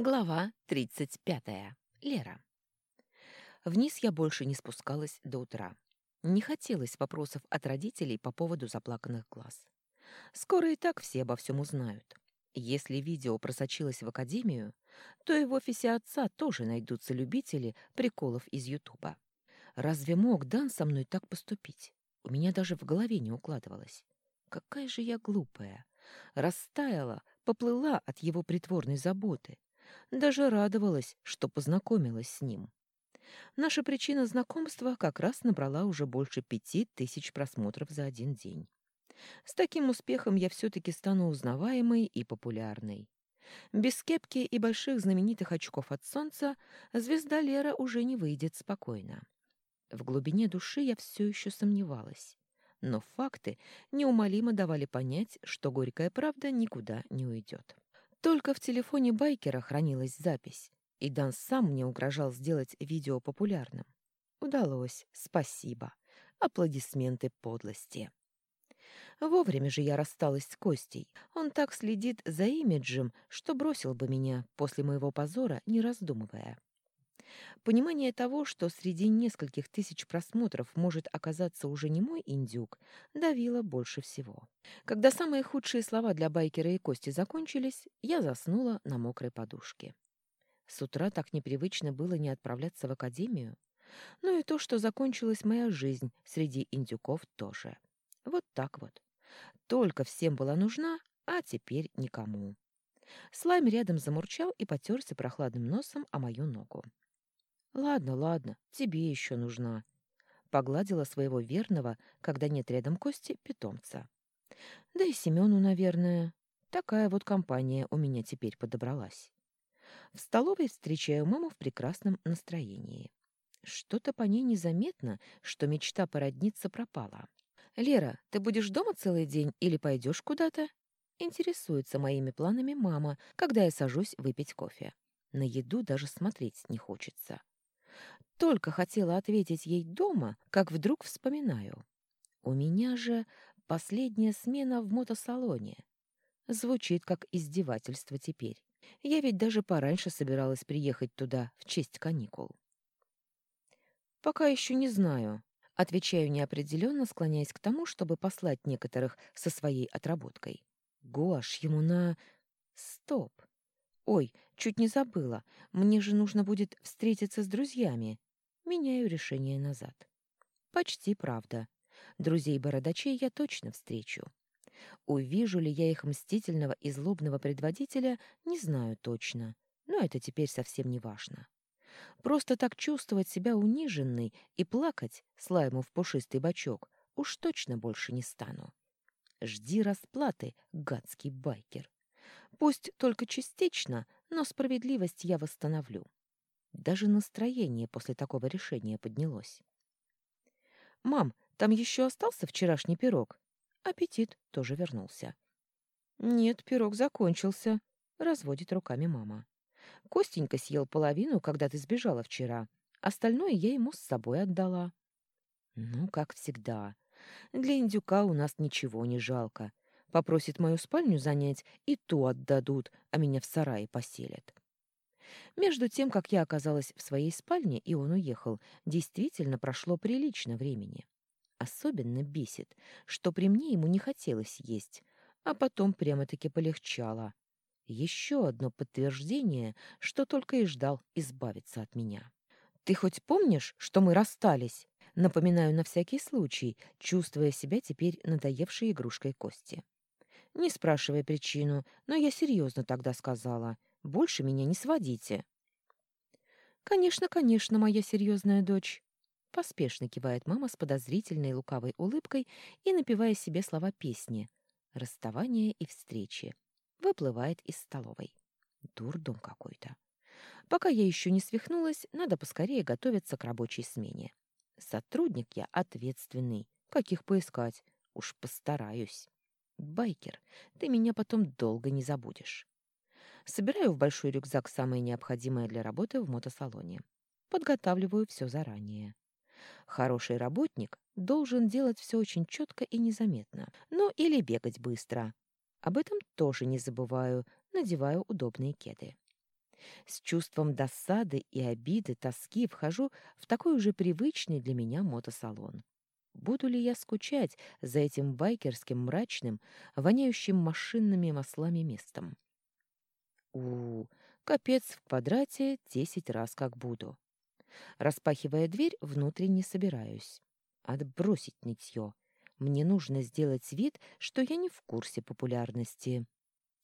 Глава 35. Лера. Вниз я больше не спускалась до утра. Не хотелось вопросов от родителей по поводу заплаканных глаз. Скоро и так все обо всем узнают. Если видео просочилось в академию, то и в офисе отца тоже найдутся любители приколов из Ютуба. Разве мог Дан со мной так поступить? У меня даже в голове не укладывалось. Какая же я глупая. Растаяла, поплыла от его притворной заботы даже радовалась, что познакомилась с ним. Наша причина знакомства как раз набрала уже больше пяти тысяч просмотров за один день. С таким успехом я все-таки стану узнаваемой и популярной. Без кепки и больших знаменитых очков от солнца звезда Лера уже не выйдет спокойно. В глубине души я все еще сомневалась. Но факты неумолимо давали понять, что горькая правда никуда не уйдет. Только в телефоне байкера хранилась запись, и Дан сам мне угрожал сделать видео популярным. Удалось, спасибо. Аплодисменты подлости. Вовремя же я рассталась с Костей. Он так следит за имиджем, что бросил бы меня после моего позора, не раздумывая. Понимание того, что среди нескольких тысяч просмотров может оказаться уже не мой индюк, давило больше всего. Когда самые худшие слова для байкера и Кости закончились, я заснула на мокрой подушке. С утра так непривычно было не отправляться в академию. Ну и то, что закончилась моя жизнь среди индюков тоже. Вот так вот. Только всем была нужна, а теперь никому. Слайм рядом замурчал и потерся прохладным носом о мою ногу. Ладно, ладно, тебе еще нужна. Погладила своего верного, когда нет рядом Кости, питомца. Да и Семену, наверное. Такая вот компания у меня теперь подобралась. В столовой встречаю маму в прекрасном настроении. Что-то по ней незаметно, что мечта породниться пропала. «Лера, ты будешь дома целый день или пойдешь куда-то?» Интересуется моими планами мама, когда я сажусь выпить кофе. На еду даже смотреть не хочется. Только хотела ответить ей дома, как вдруг вспоминаю. У меня же последняя смена в мотосалоне. Звучит как издевательство теперь. Я ведь даже пораньше собиралась приехать туда в честь каникул. Пока еще не знаю. Отвечаю неопределенно, склоняясь к тому, чтобы послать некоторых со своей отработкой. Гош, ему на... Стоп. Ой, чуть не забыла. Мне же нужно будет встретиться с друзьями. Меняю решение назад. Почти правда. Друзей-бородачей я точно встречу. Увижу ли я их мстительного и злобного предводителя, не знаю точно, но это теперь совсем не важно. Просто так чувствовать себя униженной и плакать, слайму в пушистый бочок, уж точно больше не стану. Жди расплаты, гадский байкер. Пусть только частично, но справедливость я восстановлю. Даже настроение после такого решения поднялось. «Мам, там еще остался вчерашний пирог?» Аппетит тоже вернулся. «Нет, пирог закончился», — разводит руками мама. «Костенька съел половину, когда ты сбежала вчера. Остальное я ему с собой отдала». «Ну, как всегда. Для индюка у нас ничего не жалко. Попросит мою спальню занять, и ту отдадут, а меня в сарае поселят». Между тем, как я оказалась в своей спальне, и он уехал, действительно прошло прилично времени. Особенно бесит, что при мне ему не хотелось есть, а потом прямо-таки полегчало. Еще одно подтверждение, что только и ждал избавиться от меня. «Ты хоть помнишь, что мы расстались?» Напоминаю на всякий случай, чувствуя себя теперь надоевшей игрушкой Кости. Не спрашивая причину, но я серьезно тогда сказала — больше меня не сводите. Конечно, конечно, моя серьезная дочь. Поспешно кивает мама с подозрительной лукавой улыбкой и напевая себе слова песни «Расставание и встречи». Выплывает из столовой. Дурдом какой-то. Пока я еще не свихнулась, надо поскорее готовиться к рабочей смене. Сотрудник я ответственный. Каких поискать? Уж постараюсь. Байкер, ты меня потом долго не забудешь. Собираю в большой рюкзак самое необходимое для работы в мотосалоне. Подготавливаю все заранее. Хороший работник должен делать все очень четко и незаметно. Ну или бегать быстро. Об этом тоже не забываю, надеваю удобные кеды. С чувством досады и обиды, тоски вхожу в такой уже привычный для меня мотосалон. Буду ли я скучать за этим байкерским мрачным, воняющим машинными маслами местом? У, капец в квадрате десять раз как буду. Распахивая дверь, внутренне собираюсь. Отбросить нытье. Мне нужно сделать вид, что я не в курсе популярности.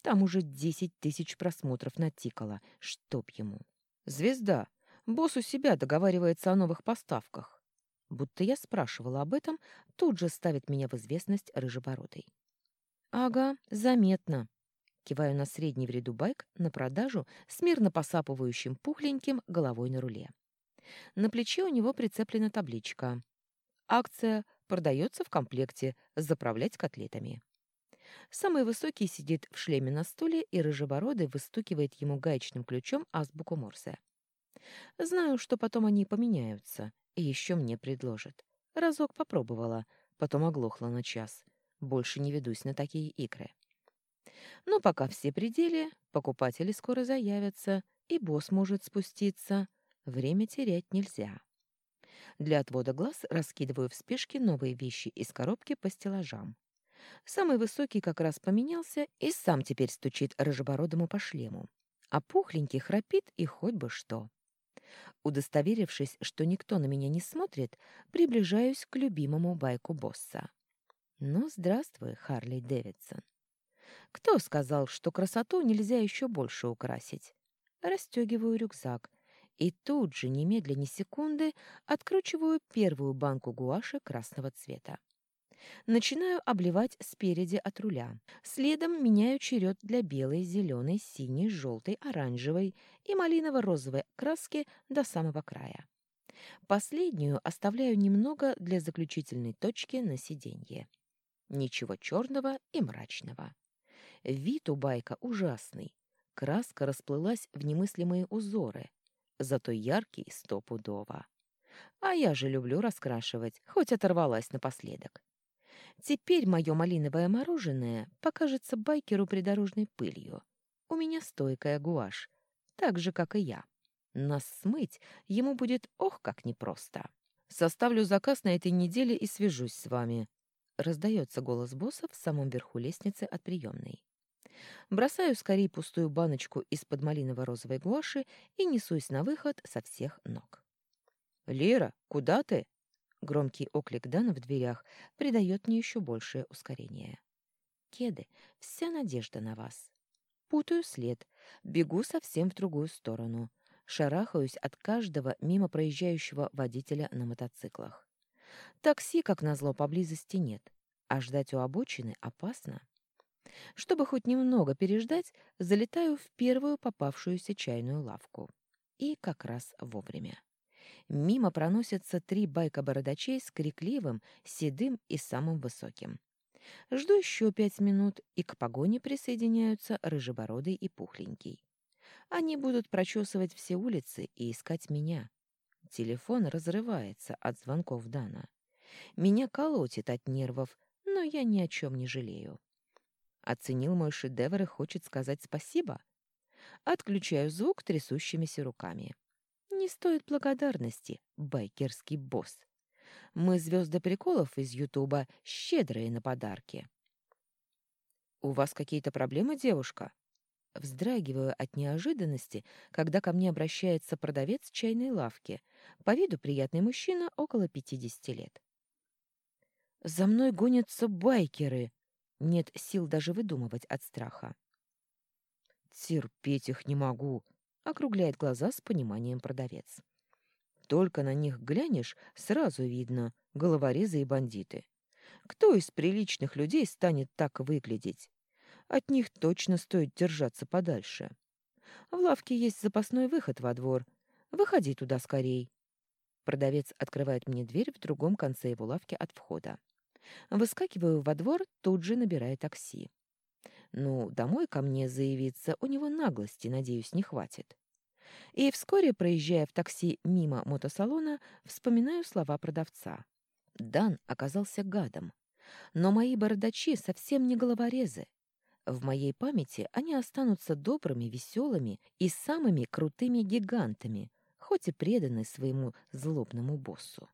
Там уже десять тысяч просмотров натикало, чтоб ему. Звезда. Босс у себя договаривается о новых поставках. Будто я спрашивала об этом, тут же ставит меня в известность рыжебородой. «Ага, заметно». Киваю на средний в ряду байк на продажу с мирно посапывающим пухленьким головой на руле. На плече у него прицеплена табличка. «Акция продается в комплекте заправлять котлетами». Самый высокий сидит в шлеме на стуле, и рыжебородый выстукивает ему гаечным ключом азбуку Морзе. Знаю, что потом они поменяются, и еще мне предложат. Разок попробовала, потом оглохла на час. Больше не ведусь на такие игры. Но пока все пределы, покупатели скоро заявятся, и босс может спуститься. Время терять нельзя. Для отвода глаз раскидываю в спешке новые вещи из коробки по стеллажам. Самый высокий как раз поменялся и сам теперь стучит рыжебородому по шлему. А пухленький храпит и хоть бы что. Удостоверившись, что никто на меня не смотрит, приближаюсь к любимому байку босса. Ну, здравствуй, Харли Дэвидсон. Кто сказал, что красоту нельзя еще больше украсить? Растегиваю рюкзак и тут же, немедля ни секунды, откручиваю первую банку гуаши красного цвета. Начинаю обливать спереди от руля. Следом меняю черед для белой, зеленой, синей, желтой, оранжевой и малиново-розовой краски до самого края. Последнюю оставляю немного для заключительной точки на сиденье. Ничего черного и мрачного. Вид у байка ужасный. Краска расплылась в немыслимые узоры, зато яркий стопудово. А я же люблю раскрашивать, хоть оторвалась напоследок. Теперь мое малиновое мороженое покажется байкеру придорожной пылью. У меня стойкая гуашь, так же, как и я. Нас смыть ему будет ох, как непросто. Составлю заказ на этой неделе и свяжусь с вами. Раздается голос босса в самом верху лестницы от приемной. Бросаю скорее пустую баночку из-под малиново-розовой гуаши и несусь на выход со всех ног. «Лера, куда ты?» Громкий оклик Дана в дверях придает мне еще большее ускорение. «Кеды, вся надежда на вас». Путаю след, бегу совсем в другую сторону. Шарахаюсь от каждого мимо проезжающего водителя на мотоциклах. Такси, как назло, поблизости нет, а ждать у обочины опасно. Чтобы хоть немного переждать, залетаю в первую попавшуюся чайную лавку. И как раз вовремя. Мимо проносятся три байка-бородачей с крикливым, седым и самым высоким. Жду еще пять минут, и к погоне присоединяются рыжебородый и пухленький. Они будут прочесывать все улицы и искать меня. Телефон разрывается от звонков Дана. Меня колотит от нервов, но я ни о чем не жалею. Оценил мой шедевр и хочет сказать спасибо? Отключаю звук трясущимися руками. Не стоит благодарности, байкерский босс. Мы звезды приколов из Ютуба, щедрые на подарки. «У вас какие-то проблемы, девушка?» Вздрагиваю от неожиданности, когда ко мне обращается продавец чайной лавки, по виду приятный мужчина около пятидесяти лет. «За мной гонятся байкеры!» Нет сил даже выдумывать от страха. «Терпеть их не могу!» округляет глаза с пониманием продавец. Только на них глянешь, сразу видно — головорезы и бандиты. Кто из приличных людей станет так выглядеть? От них точно стоит держаться подальше. В лавке есть запасной выход во двор. Выходи туда скорей. Продавец открывает мне дверь в другом конце его лавки от входа. Выскакиваю во двор, тут же набирая такси. Ну, домой ко мне заявиться у него наглости, надеюсь, не хватит. И вскоре, проезжая в такси мимо мотосалона, вспоминаю слова продавца. Дан оказался гадом. Но мои бородачи совсем не головорезы. В моей памяти они останутся добрыми, веселыми и самыми крутыми гигантами, хоть и преданы своему злобному боссу.